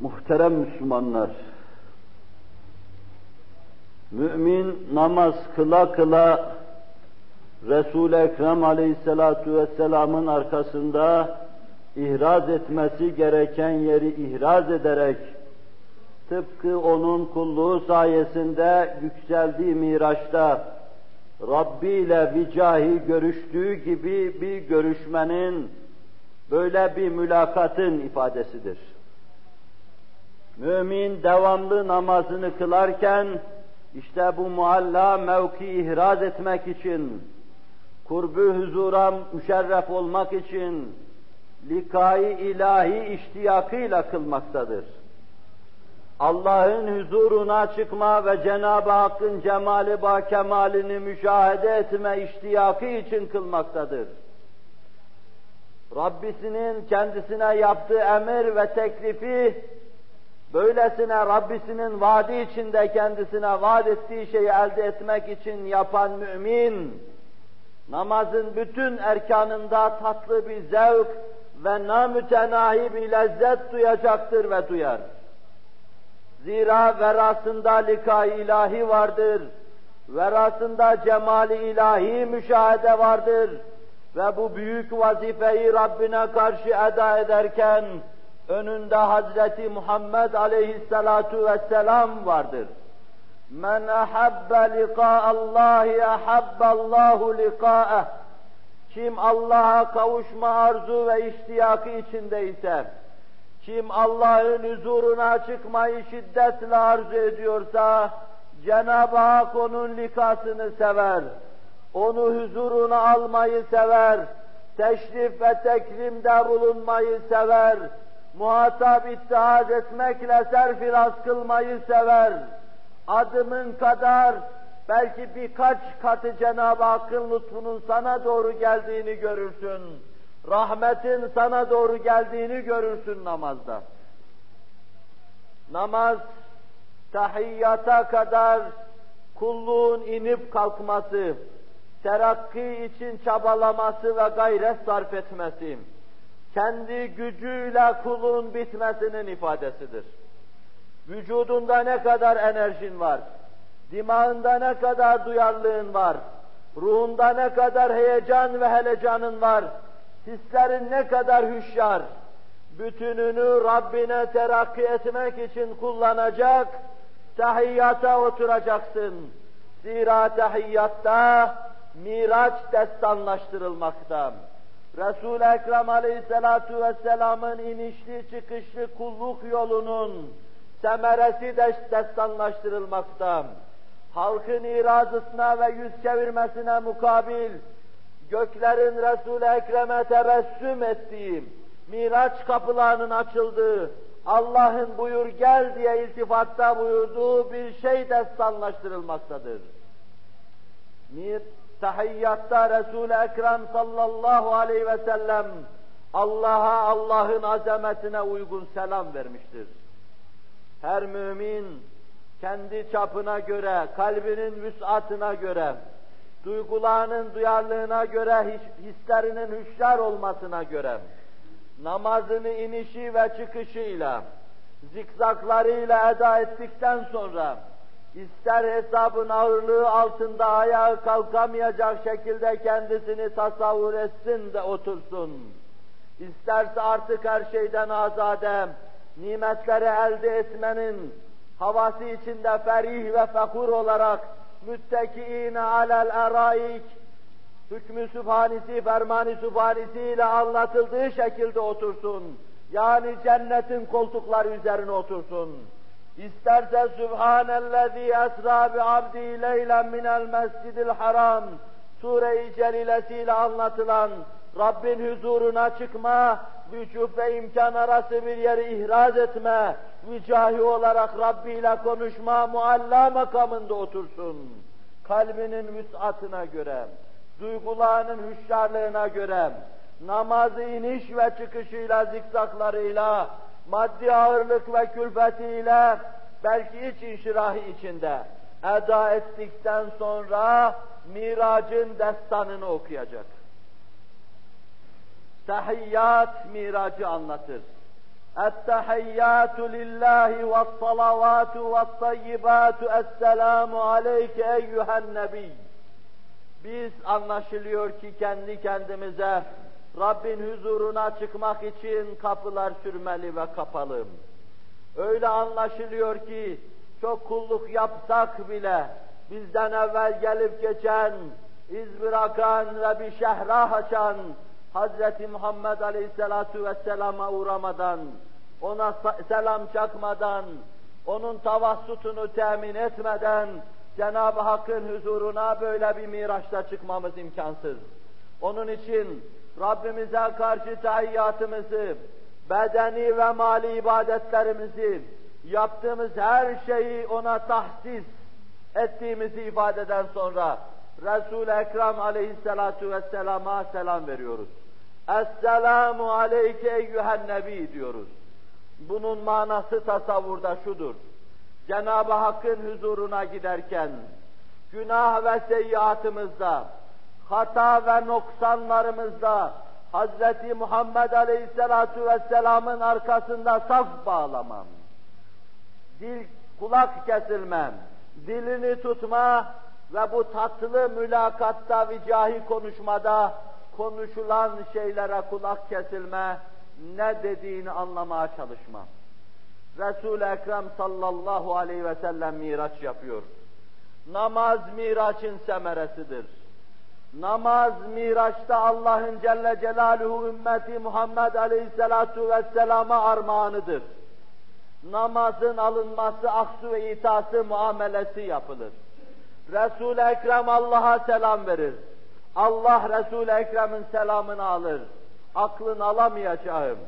Muhterem Müslümanlar, mümin namaz kıla kıla Resul-i Ekrem aleyhissalatu vesselamın arkasında ihraz etmesi gereken yeri ihraz ederek tıpkı onun kulluğu sayesinde yükseldiği miraçta Rabbi ile vicahi görüştüğü gibi bir görüşmenin böyle bir mülakatın ifadesidir. Mümin devamlı namazını kılarken işte bu mualla mevki ihraz etmek için, kurbu huzura müşerref olmak için likayı ilahi iştiyakıyla kılmaktadır. Allah'ın huzuruna çıkma ve Cenab-ı Hakk'ın cemali ba kemalini müşahede etme iştiyakı için kılmaktadır. Rabbisinin kendisine yaptığı emir ve teklifi böylesine Rabbisinin vaadi içinde kendisine vaat ettiği şeyi elde etmek için yapan mümin, namazın bütün erkanında tatlı bir zevk ve namütenahi bir lezzet duyacaktır ve duyar. Zira verasında lika ilahi vardır. Verasında cemali ilahi müşahede vardır. Ve bu büyük vazifeyi Rabbine karşı eda ederken önünde Hazreti Muhammed aleyhissalatu vesselam vardır. Men ahabbe liqa'allahi ahabballahu liqa'eh. Kim Allah'a kavuşma arzu ve iştiyakı içindeyse, kim Allah'ın huzuruna çıkmayı şiddetle arzu ediyorsa, Cenab-ı Hak onun likasını sever. Onu huzuruna almayı sever. Teşrif ve tekrimde bulunmayı sever. Muhatap ittihad etmekle serfiraz kılmayı sever. Adımın kadar belki birkaç katı Cenab-ı Hakk'ın lütfunun sana doğru geldiğini görürsün rahmetin sana doğru geldiğini görürsün namazda. Namaz, tahiyyata kadar kulluğun inip kalkması, terakki için çabalaması ve gayret sarf etmesi, kendi gücüyle kulun bitmesinin ifadesidir. Vücudunda ne kadar enerjin var, dimağında ne kadar duyarlılığın var, ruhunda ne kadar heyecan ve helecanın var, hislerin ne kadar hüşyar, bütününü Rabbine terakki etmek için kullanacak, tahiyyata oturacaksın. Zira tahiyyatta miraç destanlaştırılmakta. Resul-i Ekrem aleyhissalatu vesselamın inişli çıkışlı kulluk yolunun semeresi de destanlaştırılmakta. Halkın irazısına ve yüz çevirmesine mukabil göklerin Resul-i Ekrem'e tebessüm ettiği, Miraç kapılarının açıldığı, Allah'ın buyur gel diye iltifatta buyurduğu bir şey destanlaştırılmaktadır. Mir, tahiyyatta Resul-i Ekrem sallallahu aleyhi ve sellem Allah'a Allah'ın azametine uygun selam vermiştir. Her mümin kendi çapına göre, kalbinin vüsatına göre, duygularının duyarlılığına göre, hislerinin hüşyar olmasına göre, namazını inişi ve çıkışıyla, zikzaklarıyla eda ettikten sonra, ister hesabın ağırlığı altında ayağı kalkamayacak şekilde kendisini tasavvur etsin de otursun. İsterse artık her şeyden azade, nimetleri elde etmenin havası içinde ferih ve fekur olarak müttekiine alel eraik hükmü sübhanisi, fermani sübhanisi ile anlatıldığı şekilde otursun. Yani cennetin koltukları üzerine otursun. İsterse Sübhanellezî esrâ bi abdî leylen minel mescidil haram sure-i celilesiyle anlatılan Rabbin huzuruna çıkma, vücut ve imkan arası bir yeri ihraz etme, vicahi olarak Rabbi ile konuşma, mualla makamında otursun. Kalbinin vüsatına göre, duygularının hüşyarlığına göre, namazı iniş ve çıkışıyla, zikzaklarıyla, maddi ağırlık ve külfetiyle, belki iç inşirahı içinde eda ettikten sonra miracın destanını okuyacak. Tahiyyat miracı anlatır. التحيات لله والصلوات والطيبات السلام عليك eyyühen nebi. Biz anlaşılıyor ki kendi kendimize Rabbin huzuruna çıkmak için kapılar sürmeli ve kapalı. Öyle anlaşılıyor ki çok kulluk yapsak bile bizden evvel gelip geçen, iz bırakan ve bir şehrah açan Hazreti Muhammed Aleyhisselatu Vesselam'a uğramadan, ona selam çakmadan, onun tavassutunu temin etmeden Cenab-ı Hakk'ın huzuruna böyle bir miraçta çıkmamız imkansız. Onun için Rabbimize karşı tahiyyatımızı, bedeni ve mali ibadetlerimizi, yaptığımız her şeyi ona tahsis ettiğimizi ifadeden sonra Resul-i Ekrem aleyhissalatu vesselama selam veriyoruz. Esselamu aleyke eyyühen nebi diyoruz. Bunun manası tasavvurda şudur. Cenab-ı Hakk'ın huzuruna giderken, günah ve seyyiatımızda, hata ve noksanlarımızda, Hz. Muhammed Aleyhisselatu Vesselam'ın arkasında saf bağlamam, dil kulak kesilmem, dilini tutma ve bu tatlı mülakatta vicahi konuşmada konuşulan şeylere kulak kesilme, ne dediğini anlamaya çalışma. Resul-i Ekrem sallallahu aleyhi ve sellem miraç yapıyor. Namaz miraçın semeresidir. Namaz miraçta Allah'ın Celle Celaluhu ümmeti Muhammed aleyhisselatu vesselama armağanıdır. Namazın alınması, aksu ve itası muamelesi yapılır. Resul-i Ekrem Allah'a selam verir. Allah Resul-i Ekrem'in selamını alır. Aklın alamayacağım.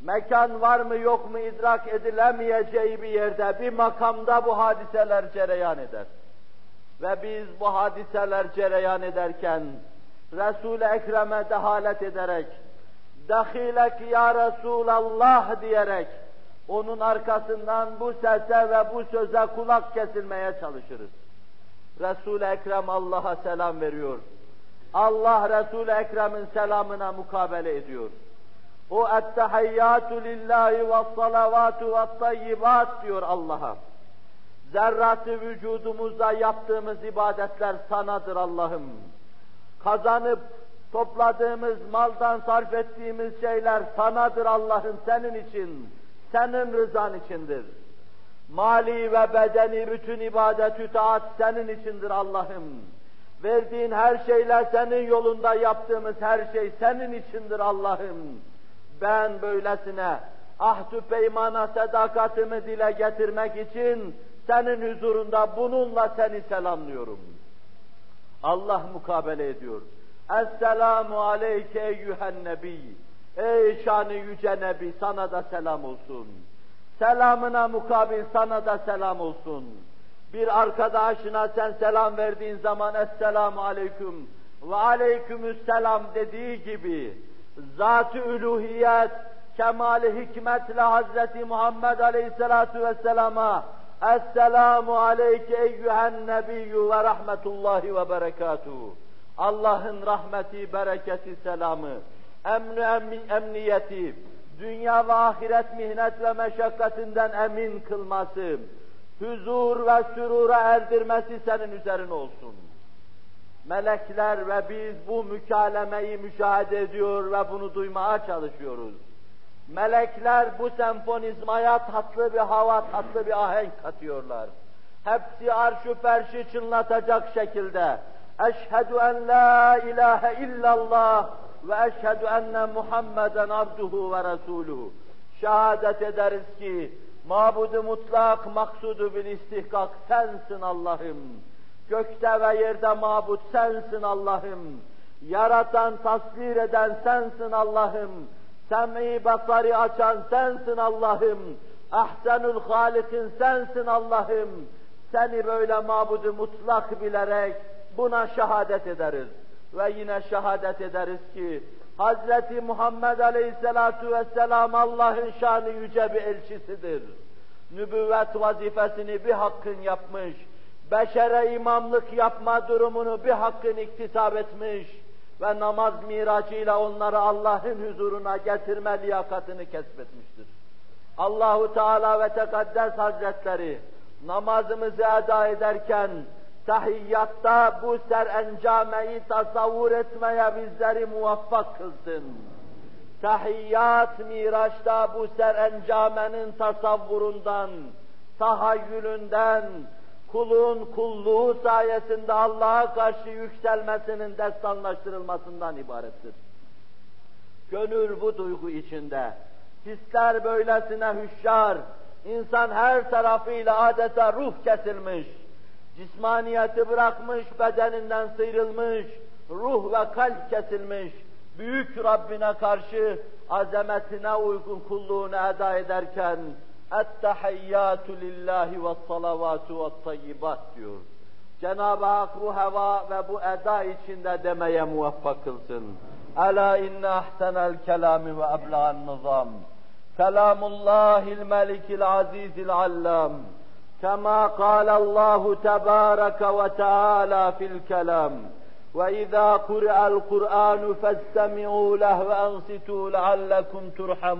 Mekan var mı yok mu idrak edilemeyeceği bir yerde, bir makamda bu hadiseler cereyan eder. Ve biz bu hadiseler cereyan ederken, Resul-i Ekrem'e dehalet ederek, dahilek ya Resulallah diyerek, onun arkasından bu sese ve bu söze kulak kesilmeye çalışırız. Resul-i Ekrem Allah'a selam veriyor. Allah Resul-i Ekrem'in selamına mukabele ediyor. O ettehiyyatü lillahi ve salavatu ve tayyibat diyor Allah'a. Zerratı vücudumuzda yaptığımız ibadetler sanadır Allah'ım. Kazanıp topladığımız maldan sarf ettiğimiz şeyler sanadır Allah'ım senin için, senin rızan içindir. Mali ve bedeni bütün ibadet taat senin içindir Allah'ım. Verdiğin her şeyler senin yolunda yaptığımız her şey senin içindir Allah'ım. Ben böylesine ahdü peymana sadakatimi dile getirmek için senin huzurunda bununla seni selamlıyorum. Allah mukabele ediyor. Esselamu aleyke eyyühen nebi. Ey şanı yüce nebi sana da selam olsun. Selamına mukabil sana da selam olsun. Bir arkadaşına sen selam verdiğin zaman Esselamu Aleyküm ve Aleykümüsselam dediği gibi zat-ı üluhiyet, kemali hikmetle Hazreti Muhammed Aleyhisselatu Vesselam'a Esselamu aleyke eyyühen nebiyyü ve rahmetullahi ve berekatuhu. Allah'ın rahmeti, bereketi, selamı, emni, emniyeti, dünya ve ahiret mihnet ve meşakkatinden emin kılması, huzur ve sürura erdirmesi senin üzerine olsun. Melekler ve biz bu mükalemeyi müşahede ediyor ve bunu duymaya çalışıyoruz. Melekler bu senfonizmaya tatlı bir hava, tatlı bir ahenk katıyorlar. Hepsi arşu perşi çınlatacak şekilde Eşhedü en la ilahe illallah ve eşhedü enne Muhammeden abduhu ve resuluhu. Şehadet ederiz ki mabudu mutlak maksudu bil istihkak sensin Allah'ım. Gökte ve yerde mabut sensin Allah'ım. Yaratan, tasvir eden sensin Allah'ım. Sem'i basarı açan sensin Allah'ım. Ahsenül Halik'in sensin Allah'ım. Seni böyle mabudu mutlak bilerek buna şehadet ederiz. Ve yine şehadet ederiz ki Hazreti Muhammed Aleyhisselatu Vesselam Allah'ın şanı yüce bir elçisidir. Nübüvvet vazifesini bir hakkın yapmış, beşere imamlık yapma durumunu bir hakkın iktisap etmiş ve namaz miracıyla onları Allah'ın huzuruna getirme liyakatını kesbetmiştir. Allahu Teala ve Tekaddes Hazretleri namazımızı eda ederken tahiyyatta bu serencameyi tasavvur etmeye bizleri muvaffak kılsın. Tahiyyat Miraç'ta bu serencamenin tasavvurundan, tahayyülünden, kulun kulluğu sayesinde Allah'a karşı yükselmesinin destanlaştırılmasından ibarettir. Gönül bu duygu içinde, hisler böylesine hüşyar, insan her tarafıyla adeta ruh kesilmiş, cismaniyeti bırakmış, bedeninden sıyrılmış, ruh ve kalp kesilmiş, büyük Rabbine karşı azametine uygun kulluğunu eda ederken اَتَّحَيَّاتُ لِلّٰهِ وَالصَّلَوَاتُ وَالطَّيِّبَاتِ diyor. Cenab-ı Hak bu heva ve bu eda içinde demeye muvaffak kılsın. Ela inne ahsenel kelami ve ebla'n nizam. Kelamullahil melikil azizil allam. كما قال الله تبارك وتعالى في الكلام وإذا قرأ القرآن فاستمعوا له وأنصتوا لعلكم ترحمون